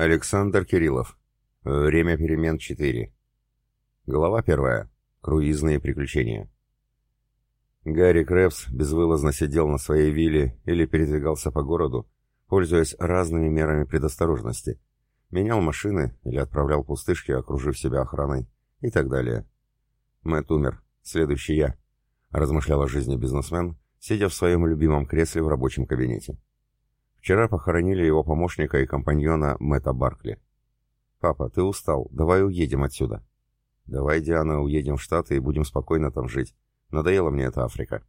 Александр Кириллов. Время перемен 4. Глава 1. Круизные приключения. Гарри Крэпс безвылазно сидел на своей вилле или передвигался по городу, пользуясь разными мерами предосторожности. Менял машины или отправлял пустышки, окружив себя охраной и так далее. Мэтт умер. Следующий я. Размышлял о жизни бизнесмен, сидя в своем любимом кресле в рабочем кабинете. Вчера похоронили его помощника и компаньона Мэтта Баркли. «Папа, ты устал, давай уедем отсюда». «Давай, Диана, уедем в Штаты и будем спокойно там жить. Надоела мне эта Африка».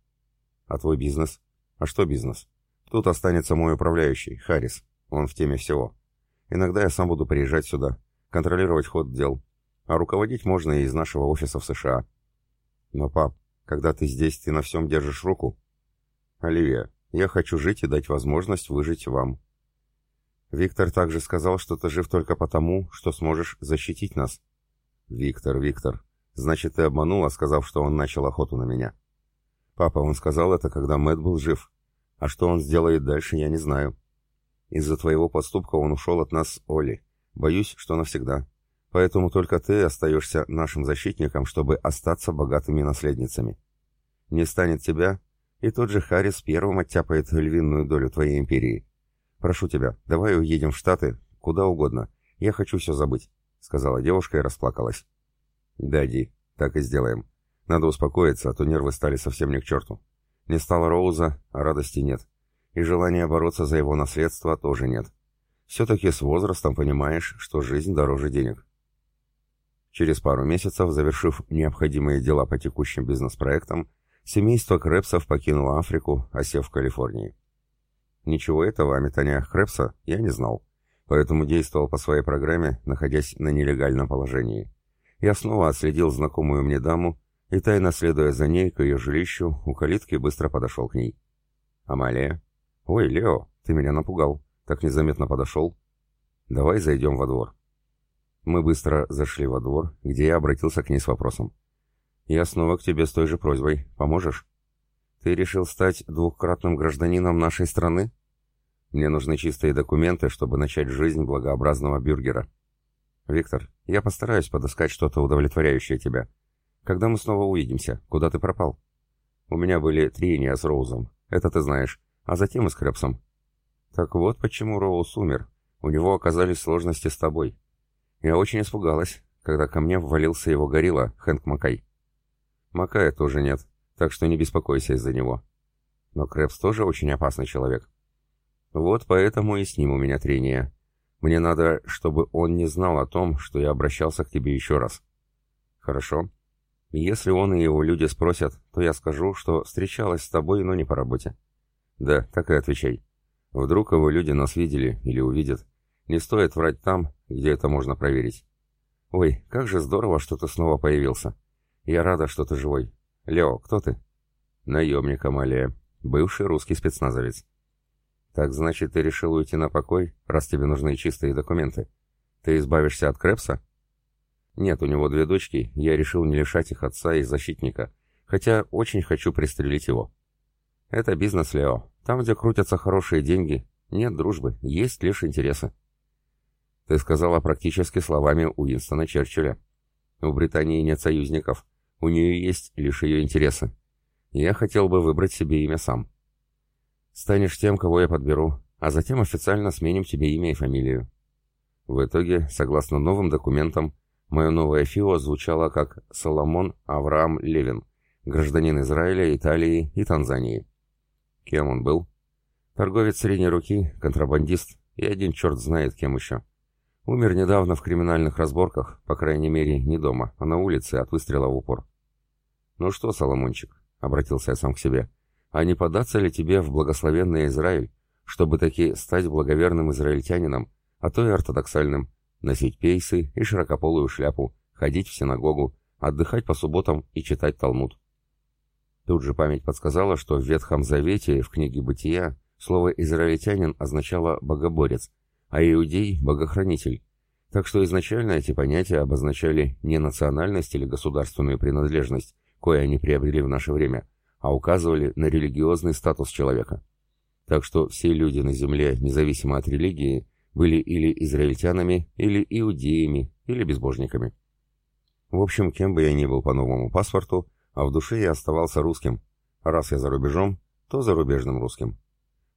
«А твой бизнес?» «А что бизнес?» «Тут останется мой управляющий, Харрис. Он в теме всего. Иногда я сам буду приезжать сюда, контролировать ход дел. А руководить можно и из нашего офиса в США». «Но, пап, когда ты здесь, ты на всем держишь руку?» «Оливия, я хочу жить и дать возможность выжить вам. Виктор также сказал, что ты жив только потому, что сможешь защитить нас. Виктор, Виктор, значит, ты обманула, сказав, что он начал охоту на меня. Папа, он сказал это, когда Мэтт был жив. А что он сделает дальше, я не знаю. Из-за твоего поступка он ушел от нас, Оли. Боюсь, что навсегда. Поэтому только ты остаешься нашим защитником, чтобы остаться богатыми наследницами. Не станет тебя, и тот же Харрис первым оттяпает львиную долю твоей империи. Прошу тебя, давай уедем в Штаты, куда угодно. Я хочу все забыть», — сказала девушка и расплакалась. «Да, Ди, так и сделаем. Надо успокоиться, а то нервы стали совсем не к черту. Не стало Роуза, а радости нет. И желания бороться за его наследство тоже нет. Все-таки с возрастом понимаешь, что жизнь дороже денег». Через пару месяцев, завершив необходимые дела по текущим бизнес-проектам, Семейство Крэпсов покинуло Африку, осев в Калифорнии. Ничего этого о метаниях Крэпса я не знал, поэтому действовал по своей программе, находясь на нелегальном положении. Я снова отследил знакомую мне даму и, тайно следуя за ней к ее жилищу, у калитки быстро подошел к ней. «Амалия?» «Ой, Лео, ты меня напугал. Так незаметно подошел. Давай зайдем во двор». Мы быстро зашли во двор, где я обратился к ней с вопросом. Я снова к тебе с той же просьбой. Поможешь? Ты решил стать двухкратным гражданином нашей страны? Мне нужны чистые документы, чтобы начать жизнь благообразного бюргера. Виктор, я постараюсь подыскать что-то удовлетворяющее тебя. Когда мы снова увидимся? Куда ты пропал? У меня были трения с Роузом. Это ты знаешь. А затем и с Крэпсом. Так вот почему Роуз умер. У него оказались сложности с тобой. Я очень испугалась, когда ко мне ввалился его горилла, Хэнк Макай. Макая тоже нет, так что не беспокойся из-за него. Но Крэпс тоже очень опасный человек. Вот поэтому и с ним у меня трение. Мне надо, чтобы он не знал о том, что я обращался к тебе еще раз. Хорошо. Если он и его люди спросят, то я скажу, что встречалась с тобой, но не по работе. Да, так и отвечай. Вдруг его люди нас видели или увидят. Не стоит врать там, где это можно проверить. Ой, как же здорово, что ты снова появился. Я рада, что ты живой. Лео, кто ты? Наемник Амалия, бывший русский спецназовец. Так значит, ты решил уйти на покой, раз тебе нужны чистые документы? Ты избавишься от Крепса? Нет, у него две дочки, я решил не лишать их отца и защитника, хотя очень хочу пристрелить его. Это бизнес, Лео. Там, где крутятся хорошие деньги, нет дружбы, есть лишь интересы. Ты сказала практически словами Уинстона Черчилля. У Британии нет союзников, у нее есть лишь ее интересы. Я хотел бы выбрать себе имя сам. Станешь тем, кого я подберу, а затем официально сменим тебе имя и фамилию. В итоге, согласно новым документам, мое новое ФИО звучало как Соломон Авраам Левин, гражданин Израиля, Италии и Танзании. Кем он был? Торговец средней руки, контрабандист и один черт знает кем еще. Умер недавно в криминальных разборках, по крайней мере, не дома, а на улице от выстрела в упор. «Ну что, Соломончик?» — обратился я сам к себе. «А не податься ли тебе в благословенный Израиль, чтобы таки стать благоверным израильтянином, а то и ортодоксальным, носить пейсы и широкополую шляпу, ходить в синагогу, отдыхать по субботам и читать Талмуд?» Тут же память подсказала, что в Ветхом Завете, в книге «Бытия», слово «израильтянин» означало «богоборец», а «иудей» — «богохранитель». Так что изначально эти понятия обозначали не национальность или государственную принадлежность, кое они приобрели в наше время, а указывали на религиозный статус человека. Так что все люди на Земле, независимо от религии, были или израильтянами, или иудеями, или безбожниками. В общем, кем бы я ни был по новому паспорту, а в душе я оставался русским. Раз я за рубежом, то зарубежным русским.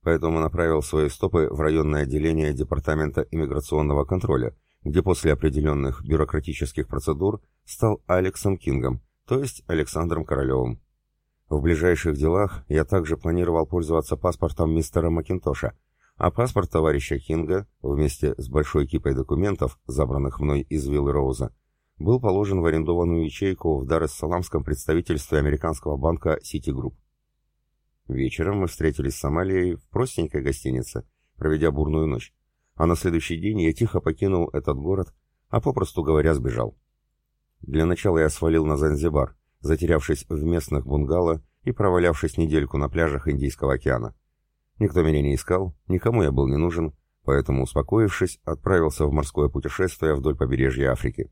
Поэтому направил свои стопы в районное отделение Департамента иммиграционного контроля, где после определенных бюрократических процедур стал Алексом Кингом, то есть Александром Королевым. В ближайших делах я также планировал пользоваться паспортом мистера Макинтоша, а паспорт товарища Кинга, вместе с большой кипой документов, забранных мной из виллы Роуза, был положен в арендованную ячейку в Дар-эс-Саламском представительстве американского банка Citigroup. Вечером мы встретились с Сомалией в простенькой гостинице, проведя бурную ночь, а на следующий день я тихо покинул этот город, а попросту говоря сбежал. Для начала я свалил на Занзибар, затерявшись в местных бунгало и провалявшись недельку на пляжах Индийского океана. Никто меня не искал, никому я был не нужен, поэтому, успокоившись, отправился в морское путешествие вдоль побережья Африки.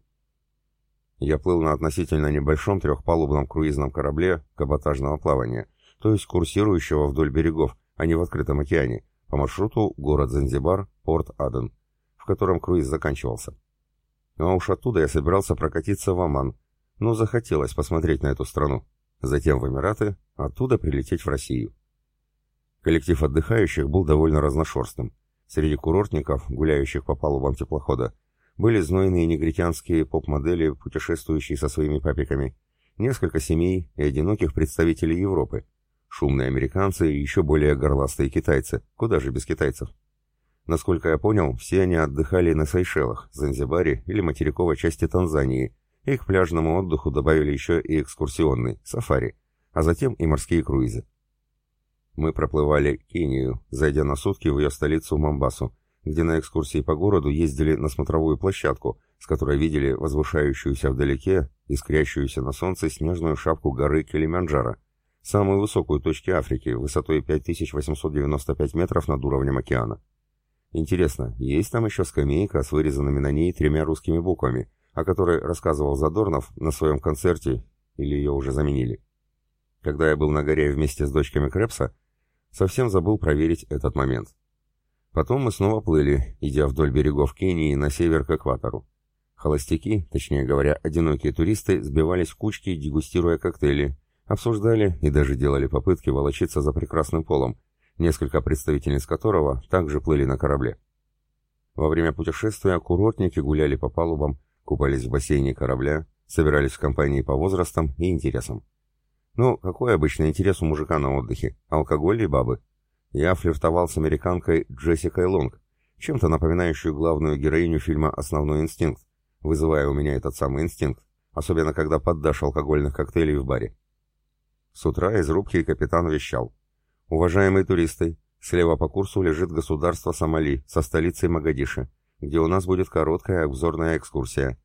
Я плыл на относительно небольшом трехпалубном круизном корабле каботажного плавания, то есть курсирующего вдоль берегов, а не в открытом океане, по маршруту город Занзибар, порт Аден, в котором круиз заканчивался. Ну а уж оттуда я собирался прокатиться в Оман, но захотелось посмотреть на эту страну, затем в Эмираты, оттуда прилететь в Россию. Коллектив отдыхающих был довольно разношерстным. Среди курортников, гуляющих по палубам теплохода, были знойные негритянские поп-модели, путешествующие со своими папиками, несколько семей и одиноких представителей Европы, шумные американцы и еще более горластые китайцы, куда же без китайцев. Насколько я понял, все они отдыхали на Сейшелах, Занзибаре или материковой части Танзании, и к пляжному отдыху добавили еще и экскурсионный, сафари, а затем и морские круизы. Мы проплывали Кению, зайдя на сутки в ее столицу Момбасу, где на экскурсии по городу ездили на смотровую площадку, с которой видели возвышающуюся вдалеке, искрящуюся на солнце снежную шапку горы Килиманджаро, самую высокую точку Африки, высотой 5895 метров над уровнем океана. Интересно, есть там еще скамейка с вырезанными на ней тремя русскими буквами, о которой рассказывал Задорнов на своем концерте, или ее уже заменили? Когда я был на горе вместе с дочками Крепса, Совсем забыл проверить этот момент. Потом мы снова плыли, идя вдоль берегов Кении на север к экватору. Холостяки, точнее говоря, одинокие туристы, сбивались в кучки, дегустируя коктейли, обсуждали и даже делали попытки волочиться за прекрасным полом, несколько представительниц которого также плыли на корабле. Во время путешествия курортники гуляли по палубам, купались в бассейне корабля, собирались в компании по возрастам и интересам. Ну, какой обычный интерес у мужика на отдыхе? Алкоголь и бабы? Я флиртовал с американкой Джессикой Лонг, чем-то напоминающую главную героиню фильма «Основной инстинкт», вызывая у меня этот самый инстинкт, особенно когда поддашь алкогольных коктейлей в баре. С утра из рубки капитан вещал. «Уважаемые туристы, слева по курсу лежит государство Сомали со столицей Магадиши, где у нас будет короткая обзорная экскурсия.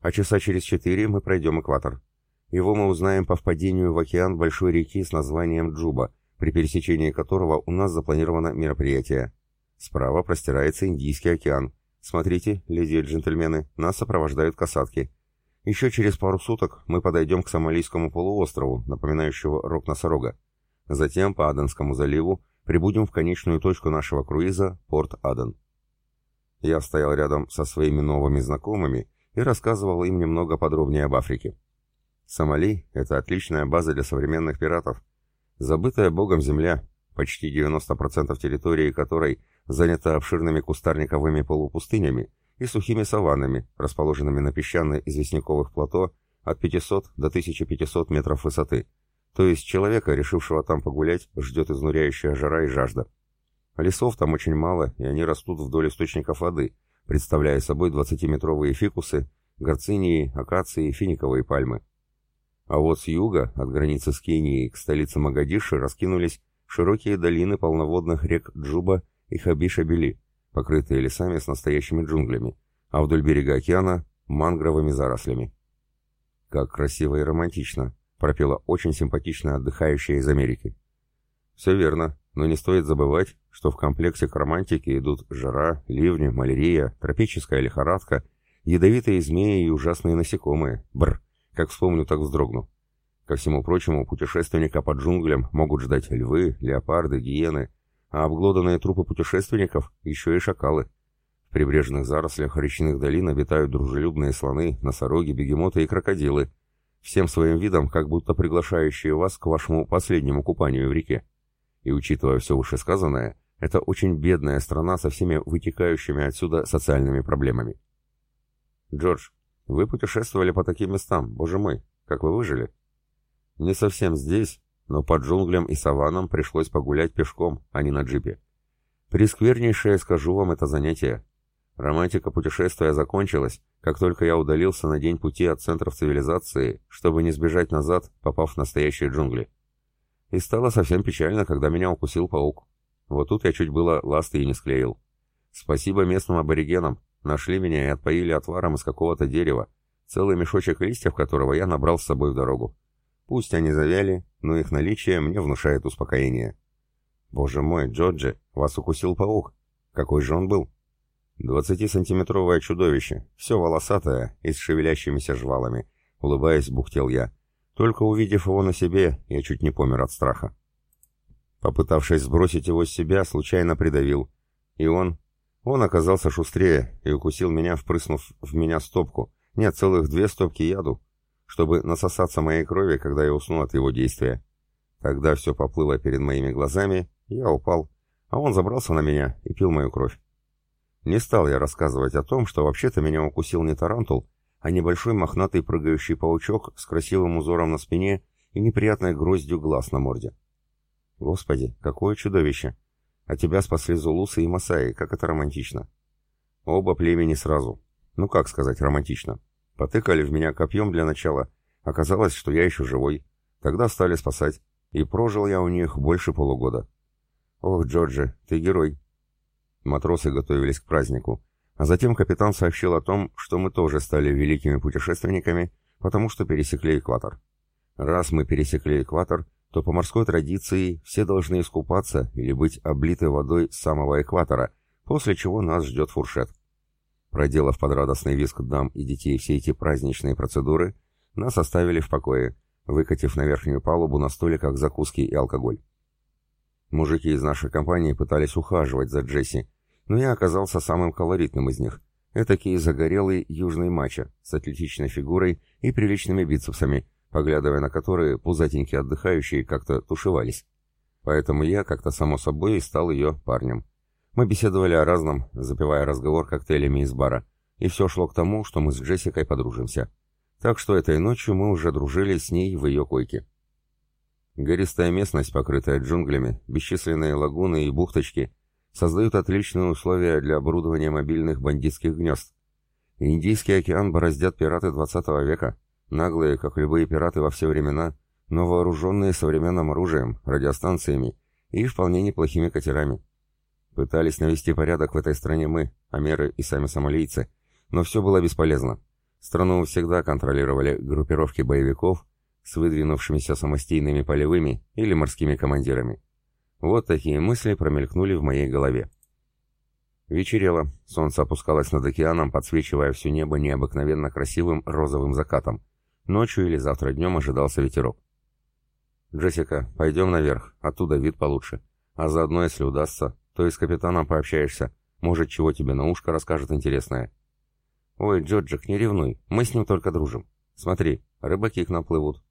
А часа через четыре мы пройдем экватор. Его мы узнаем по впадению в океан большой реки с названием Джуба, при пересечении которого у нас запланировано мероприятие. Справа простирается Индийский океан. Смотрите, леди и джентльмены, нас сопровождают касатки. Еще через пару суток мы подойдем к Сомалийскому полуострову, напоминающего рог носорога. Затем по Аденскому заливу прибудем в конечную точку нашего круиза, порт Аден. Я стоял рядом со своими новыми знакомыми и рассказывал им немного подробнее об Африке. Сомали – это отличная база для современных пиратов. Забытая богом земля, почти 90% территории которой занята обширными кустарниковыми полупустынями и сухими саваннами, расположенными на песчано-известняковых плато от 500 до 1500 метров высоты. То есть человека, решившего там погулять, ждет изнуряющая жара и жажда. Лесов там очень мало, и они растут вдоль источников воды, представляя собой 20-метровые фикусы, горцинии, акации финиковые пальмы. А вот с юга, от границы с Кенией к столице Магадиши, раскинулись широкие долины полноводных рек Джуба и Хабиша-Бели, покрытые лесами с настоящими джунглями, а вдоль берега океана – мангровыми зарослями. «Как красиво и романтично», – пропела очень симпатичная отдыхающая из Америки. «Все верно, но не стоит забывать, что в комплексе к романтике идут жара, ливни, малярия, тропическая лихорадка, ядовитые змеи и ужасные насекомые. Бр! Как вспомню, так вздрогну. Ко всему прочему, путешественника по джунглям могут ждать львы, леопарды, гиены, а обглоданные трупы путешественников еще и шакалы. В прибрежных зарослях речных долин обитают дружелюбные слоны, носороги, бегемоты и крокодилы, всем своим видом как будто приглашающие вас к вашему последнему купанию в реке. И учитывая все вышесказанное, это очень бедная страна со всеми вытекающими отсюда социальными проблемами. Джордж, вы путешествовали по таким местам, боже мой, как вы выжили? Не совсем здесь, но по джунглям и саванам пришлось погулять пешком, а не на джипе. Пресквернейшее, скажу вам, это занятие. Романтика путешествия закончилась, как только я удалился на день пути от центров цивилизации, чтобы не сбежать назад, попав в настоящие джунгли. И стало совсем печально, когда меня укусил паук. Вот тут я чуть было ласты и не склеил. Спасибо местным аборигенам, нашли меня и отпоили отваром из какого-то дерева, целый мешочек листьев которого я набрал с собой в дорогу. Пусть они завяли, но их наличие мне внушает успокоение. Боже мой, Джорджи, вас укусил паук. Какой же он был? Двадцатисантиметровое чудовище, все волосатое и с шевелящимися жвалами. Улыбаясь, бухтел я. Только увидев его на себе, я чуть не помер от страха. Попытавшись сбросить его с себя, случайно придавил. И он... Он оказался шустрее и укусил меня, впрыснув в меня стопку. Нет, целых две стопки яду, чтобы насосаться моей крови, когда я усну от его действия. Тогда все поплыло перед моими глазами, я упал, а он забрался на меня и пил мою кровь. Не стал я рассказывать о том, что вообще-то меня укусил не тарантул, а небольшой мохнатый прыгающий паучок с красивым узором на спине и неприятной гроздью глаз на морде. Господи, какое чудовище! А тебя спасли Зулусы и Масаи, как это романтично. Оба племени сразу. Ну как сказать романтично. Потыкали в меня копьем для начала. Оказалось, что я еще живой. Тогда стали спасать. И прожил я у них больше полугода. Ох, Джорджи, ты герой. Матросы готовились к празднику. А затем капитан сообщил о том, что мы тоже стали великими путешественниками, потому что пересекли экватор. Раз мы пересекли экватор, то по морской традиции все должны искупаться или быть облиты водой с самого экватора, после чего нас ждет фуршет. Проделав под радостный визг дам и детей все эти праздничные процедуры, нас оставили в покое, выкатив на верхнюю палубу на столиках закуски и алкоголь. Мужики из нашей компании пытались ухаживать за Джесси, но я оказался самым колоритным из них. Этакий загорелый южный мачо с атлетичной фигурой и приличными бицепсами, поглядывая на которые пузатенькие отдыхающие как-то тушевались. Поэтому я как-то само собой стал ее парнем. Мы беседовали о разном, запивая разговор коктейлями из бара, и все шло к тому, что мы с Джессикой подружимся. Так что этой ночью мы уже дружили с ней в ее койке. Гористая местность, покрытая джунглями, бесчисленные лагуны и бухточки, создают отличные условия для оборудования мобильных бандитских гнезд. Индийский океан бороздят пираты 20 века, наглые, как любые пираты во все времена, но вооруженные современным оружием, радиостанциями и вполне неплохими катерами. Пытались навести порядок в этой стране мы, амеры и сами сомалийцы, но все было бесполезно. Страну всегда контролировали группировки боевиков с выдвинувшимися самостийными полевыми или морскими командирами. Вот такие мысли промелькнули в моей голове. Вечерело, солнце опускалось над океаном, подсвечивая все небо необыкновенно красивым розовым закатом. Ночью или завтра днем ожидался ветерок. «Джессика, пойдем наверх, оттуда вид получше. А заодно, если удастся, то и с капитаном пообщаешься. Может, чего тебе на ушко расскажет интересное. Ой, Джорджик, не ревнуй, мы с ним только дружим. Смотри, рыбаки к нам плывут.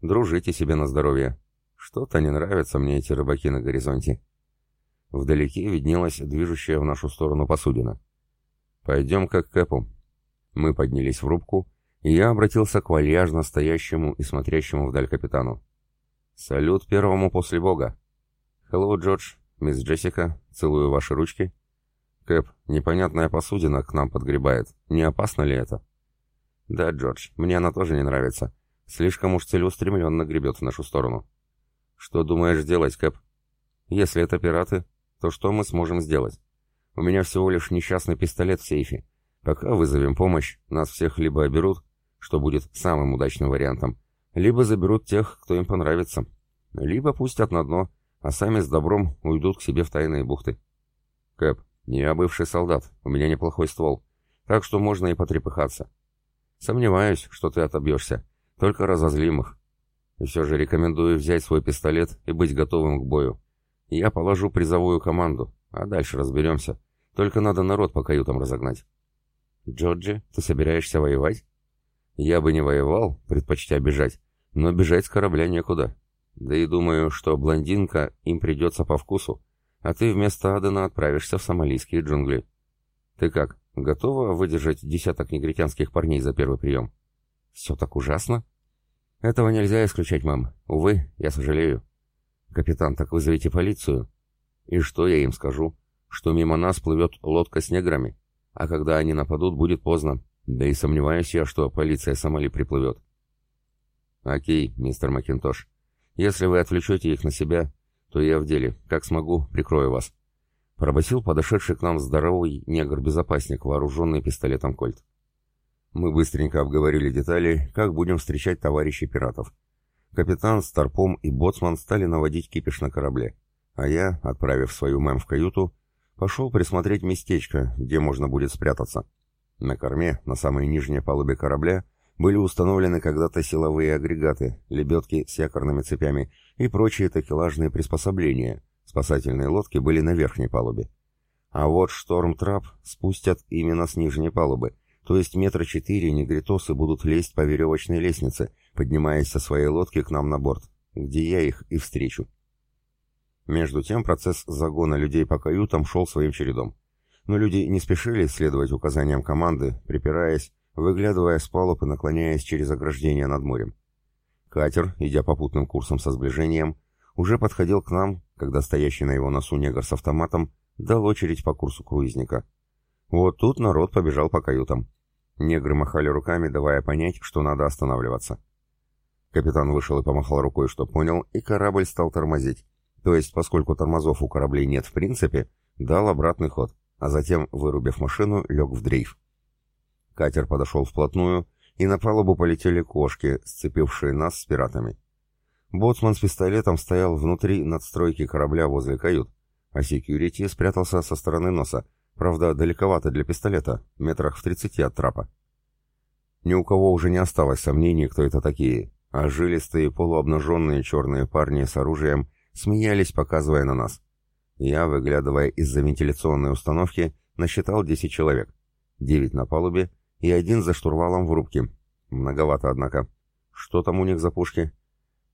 Дружите себе на здоровье. Что-то не нравятся мне эти рыбаки на горизонте. Вдалеке виднелась движущая в нашу сторону посудина. «Пойдем как к Кэпу». Мы поднялись в рубку, и я обратился к вальяжно стоящему и смотрящему вдаль капитану. «Салют первому после Бога!» «Хеллоу, Джордж, «Мисс Джессика, целую ваши ручки». «Кэп, непонятная посудина к нам подгребает. Не опасно ли это?» «Да, Джордж, мне она тоже не нравится. Слишком уж целеустремленно гребет в нашу сторону». «Что думаешь делать, Кэп?» «Если это пираты, то что мы сможем сделать? У меня всего лишь несчастный пистолет в сейфе. Пока вызовем помощь, нас всех либо оберут, что будет самым удачным вариантом, либо заберут тех, кто им понравится, либо пустят на дно, а сами с добром уйдут к себе в тайные бухты. Кэп, я бывший солдат, у меня неплохой ствол, так что можно и потрепыхаться. Сомневаюсь, что ты отобьешься, только разозлим их. И все же рекомендую взять свой пистолет и быть готовым к бою. Я положу призовую команду, а дальше разберемся. Только надо народ по каютам разогнать». «Джорджи, ты собираешься воевать?» «Я бы не воевал, предпочтя бежать, но бежать с корабля некуда. Да и думаю, что блондинка им придется по вкусу, а ты вместо Адена отправишься в сомалийские джунгли. Ты как, готова выдержать десяток негритянских парней за первый прием?» «Все так ужасно?» «Этого нельзя исключать, мам. Увы, я сожалею». «Капитан, так вызовите полицию». «И что я им скажу? Что мимо нас плывет лодка с неграми, а когда они нападут, будет поздно. Да и сомневаюсь я, что полиция Сомали приплывет». «Окей, мистер Макинтош. Если вы отвлечете их на себя, то я в деле. Как смогу, прикрою вас». Пробасил подошедший к нам здоровый негр-безопасник, вооруженный пистолетом «Кольт». Мы быстренько обговорили детали, как будем встречать товарищей пиратов. Капитан, Старпом и Боцман стали наводить кипиш на корабле, а я, отправив свою мэм в каюту, пошел присмотреть местечко, где можно будет спрятаться. На корме, на самой нижней палубе корабля, были установлены когда-то силовые агрегаты, лебедки с якорными цепями и прочие такелажные приспособления. Спасательные лодки были на верхней палубе. А вот шторм-трап спустят именно с нижней палубы, то есть метра четыре негритосы будут лезть по веревочной лестнице, поднимаясь со своей лодки к нам на борт, где я их и встречу. Между тем процесс загона людей по каютам шел своим чередом. Но люди не спешили следовать указаниям команды, припираясь, выглядывая с палуб и наклоняясь через ограждение над морем. Катер, идя попутным курсом со сближением, уже подходил к нам, когда стоящий на его носу негр с автоматом дал очередь по курсу круизника. Вот тут народ побежал по каютам. Негры махали руками, давая понять, что надо останавливаться. Капитан вышел и помахал рукой, что понял, и корабль стал тормозить. То есть, поскольку тормозов у кораблей нет в принципе, дал обратный ход, а затем, вырубив машину, лег в дрейф. Катер подошел вплотную, и на палубу полетели кошки, сцепившие нас с пиратами. Боцман с пистолетом стоял внутри надстройки корабля возле кают, а секьюрити спрятался со стороны носа, Правда, далековато для пистолета, метрах в тридцати от трапа. Ни у кого уже не осталось сомнений, кто это такие, а жилистые полуобнаженные черные парни с оружием смеялись, показывая на нас. Я, выглядывая из-за вентиляционной установки, насчитал 10 человек. 9 на палубе и один за штурвалом в рубке. Многовато, однако. Что там у них за пушки?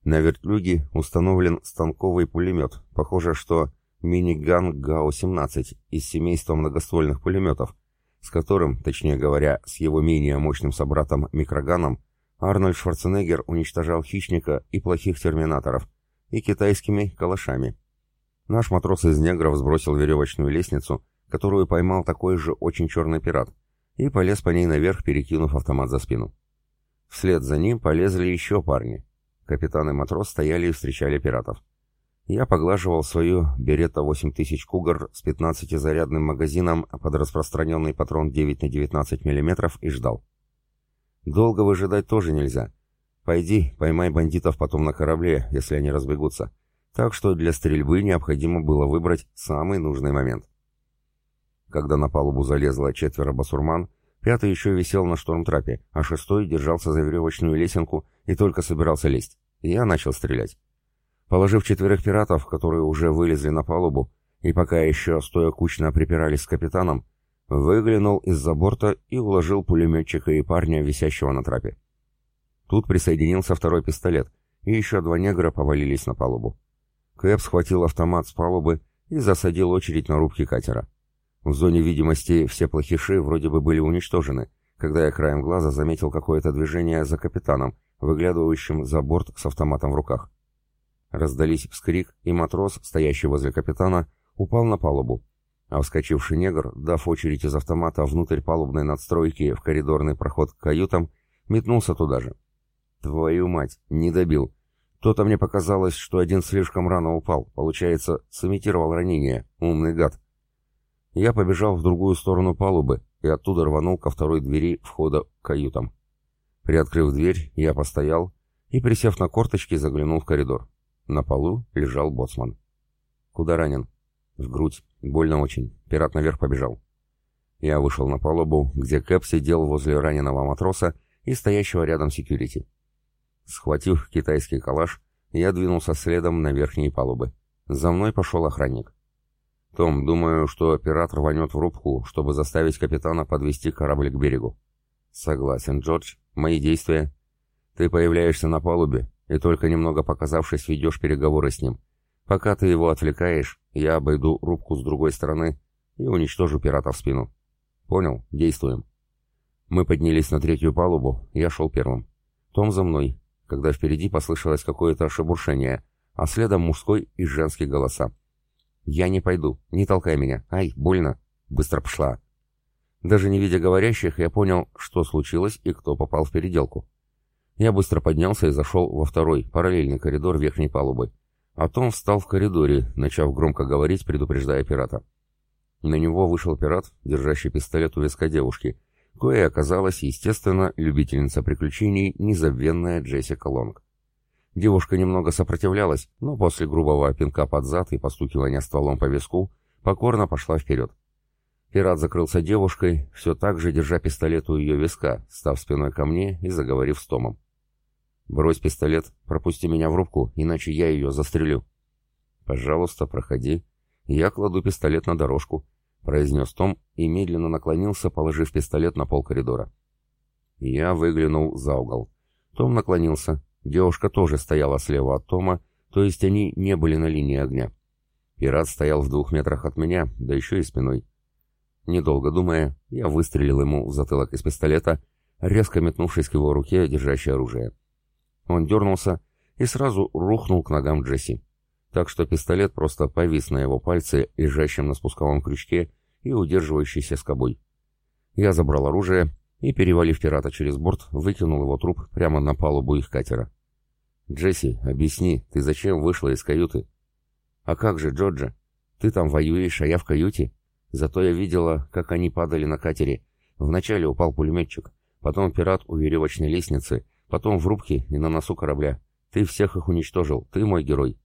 На вертлюге установлен станковый пулемет. Похоже, что миниган ГАУ-17 из семейства многоствольных пулеметов, с которым, точнее говоря, с его менее мощным собратом микроганом, Арнольд Шварценеггер уничтожал хищника и плохих терминаторов, и китайскими калашами. Наш матрос из негров сбросил веревочную лестницу, которую поймал такой же очень черный пират, и полез по ней наверх, перекинув автомат за спину. Вслед за ним полезли еще парни. Капитан и матрос стояли и встречали пиратов. Я поглаживал свою Беретта 8000 Кугар с 15-зарядным магазином под распространенный патрон 9 на 19 мм и ждал. Долго выжидать тоже нельзя. Пойди, поймай бандитов потом на корабле, если они разбегутся. Так что для стрельбы необходимо было выбрать самый нужный момент. Когда на палубу залезло четверо басурман, пятый еще висел на штормтрапе, а шестой держался за веревочную лесенку и только собирался лезть. Я начал стрелять. Положив четверых пиратов, которые уже вылезли на палубу, и пока еще стоя кучно припирались с капитаном, выглянул из-за борта и уложил пулеметчика и парня, висящего на трапе. Тут присоединился второй пистолет, и еще два негра повалились на палубу. Кэп схватил автомат с палубы и засадил очередь на рубке катера. В зоне видимости все плохиши вроде бы были уничтожены, когда я краем глаза заметил какое-то движение за капитаном, выглядывающим за борт с автоматом в руках. Раздались вскрик, и матрос, стоящий возле капитана, упал на палубу, а вскочивший негр, дав очередь из автомата внутрь палубной надстройки в коридорный проход к каютам, метнулся туда же. «Твою мать, не добил!» То-то мне показалось, что один слишком рано упал, получается, сымитировал ранение, умный гад. Я побежал в другую сторону палубы и оттуда рванул ко второй двери входа к каютам. Приоткрыв дверь, я постоял и, присев на корточки, заглянул в коридор. На полу лежал боцман. «Куда ранен?» «В грудь. Больно очень. Пират наверх побежал». Я вышел на палубу, где Кэп сидел возле раненого матроса и стоящего рядом секьюрити. Схватив китайский калаш, я двинулся следом на верхние палубы. За мной пошел охранник. «Том, думаю, что оператор рванет в рубку, чтобы заставить капитана подвести корабль к берегу». «Согласен, Джордж. Мои действия...» «Ты появляешься на палубе, и только немного показавшись, ведешь переговоры с ним. Пока ты его отвлекаешь, я обойду рубку с другой стороны и уничтожу пирата в спину». «Понял. Действуем». Мы поднялись на третью палубу, я шел первым. Том за мной, когда впереди послышалось какое-то шебуршение, а следом мужской и женский голоса. «Я не пойду, не толкай меня, ай, больно!» Быстро пошла. Даже не видя говорящих, я понял, что случилось и кто попал в переделку. Я быстро поднялся и зашел во второй, параллельный коридор верхней палубы. А Том встал в коридоре, начав громко говорить, предупреждая пирата. На него вышел пират, держащий пистолет у виска девушки, кое оказалась, естественно, любительница приключений, незабвенная Джессика Лонг. Девушка немного сопротивлялась, но после грубого пинка под зад и постукивания стволом по виску покорно пошла вперед. Пират закрылся девушкой, все так же держа пистолет у ее виска, став спиной ко мне и заговорив с Томом. «Брось пистолет, пропусти меня в рубку, иначе я ее застрелю». «Пожалуйста, проходи. Я кладу пистолет на дорожку», — произнес Том и медленно наклонился, положив пистолет на пол коридора. Я выглянул за угол. Том наклонился, Девушка тоже стояла слева от Тома, то есть они не были на линии огня. Пират стоял в двух метрах от меня, да еще и спиной. Недолго думая, я выстрелил ему в затылок из пистолета, резко метнувшись к его руке, держащей оружие. Он дернулся и сразу рухнул к ногам Джесси. Так что пистолет просто повис на его пальце, лежащем на спусковом крючке и удерживающейся скобой. Я забрал оружие и, перевалив пирата через борт, выкинул его труп прямо на палубу их катера. «Джесси, объясни, ты зачем вышла из каюты?» «А как же, Джорджа? Ты там воюешь, а я в каюте. Зато я видела, как они падали на катере. Вначале упал пулеметчик, потом пират у веревочной лестницы, потом в рубке и на носу корабля. Ты всех их уничтожил, ты мой герой».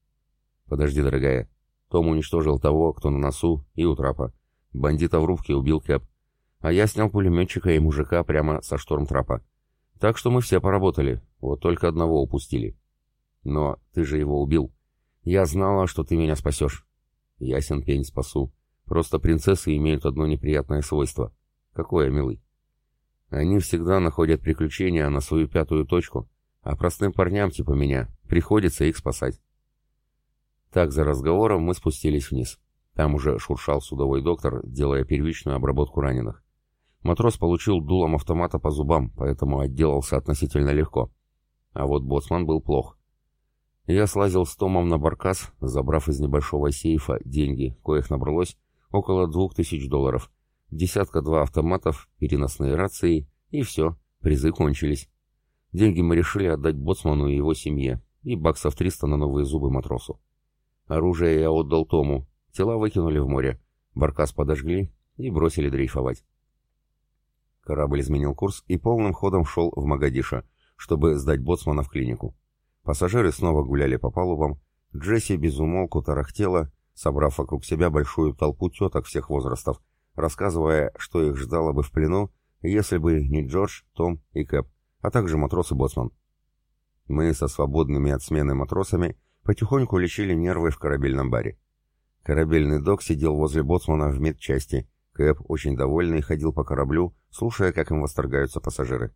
«Подожди, дорогая. Том уничтожил того, кто на носу, и у трапа. Бандита в рубке убил Кэп. А я снял пулеметчика и мужика прямо со штормтрапа. Так что мы все поработали, вот только одного упустили. Но ты же его убил. Я знала, что ты меня спасешь. Ясен пень спасу. Просто принцессы имеют одно неприятное свойство. Какое, милый? Они всегда находят приключения на свою пятую точку, а простым парням типа меня приходится их спасать. Так за разговором мы спустились вниз. Там уже шуршал судовой доктор, делая первичную обработку раненых. Матрос получил дулом автомата по зубам, поэтому отделался относительно легко. А вот боцман был плох. Я слазил с Томом на баркас, забрав из небольшого сейфа деньги, коих набралось около двух тысяч долларов, десятка-два автоматов, переносные рации, и все, призы кончились. Деньги мы решили отдать боцману и его семье, и баксов 300 на новые зубы матросу. Оружие я отдал Тому, тела выкинули в море, баркас подожгли и бросили дрейфовать. Корабль изменил курс и полным ходом шел в Магадиша, чтобы сдать боцмана в клинику. Пассажиры снова гуляли по палубам, Джесси безумолку тарахтела, собрав вокруг себя большую толпу теток всех возрастов, рассказывая, что их ждало бы в плену, если бы не Джордж, Том и Кэп, а также матрос и боцман. Мы со свободными от смены матросами потихоньку лечили нервы в корабельном баре. Корабельный док сидел возле боцмана в медчасти, Кэп, очень довольный, ходил по кораблю, слушая, как им восторгаются пассажиры.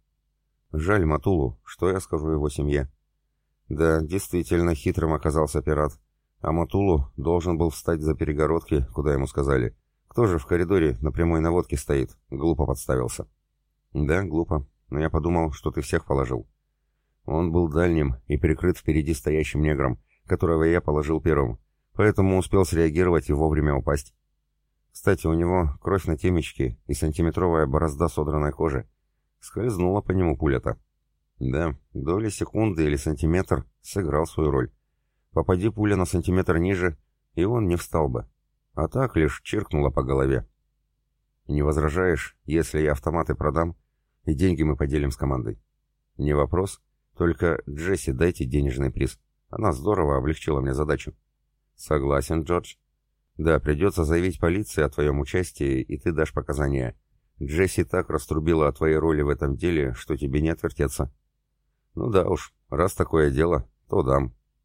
Жаль Матулу, что я скажу его семье. Да, действительно хитрым оказался пират. А Матулу должен был встать за перегородки, куда ему сказали. Кто же в коридоре на прямой наводке стоит? Глупо подставился. Да, глупо, но я подумал, что ты всех положил. Он был дальним и прикрыт впереди стоящим негром, которого я положил первым, поэтому успел среагировать и вовремя упасть. Кстати, у него кровь на темечке и сантиметровая борозда содранной кожи. Скользнула по нему пуля-то. Да, доля секунды или сантиметр сыграл свою роль. Попади пуля на сантиметр ниже, и он не встал бы. А так лишь чиркнула по голове. Не возражаешь, если я автоматы продам, и деньги мы поделим с командой? Не вопрос, только Джесси дайте денежный приз. Она здорово облегчила мне задачу. Согласен, Джордж. Да, придется заявить полиции о твоем участии, и ты дашь показания. Джесси так раструбила о твоей роли в этом деле, что тебе не отвертеться. Ну да уж, раз такое дело, то дам.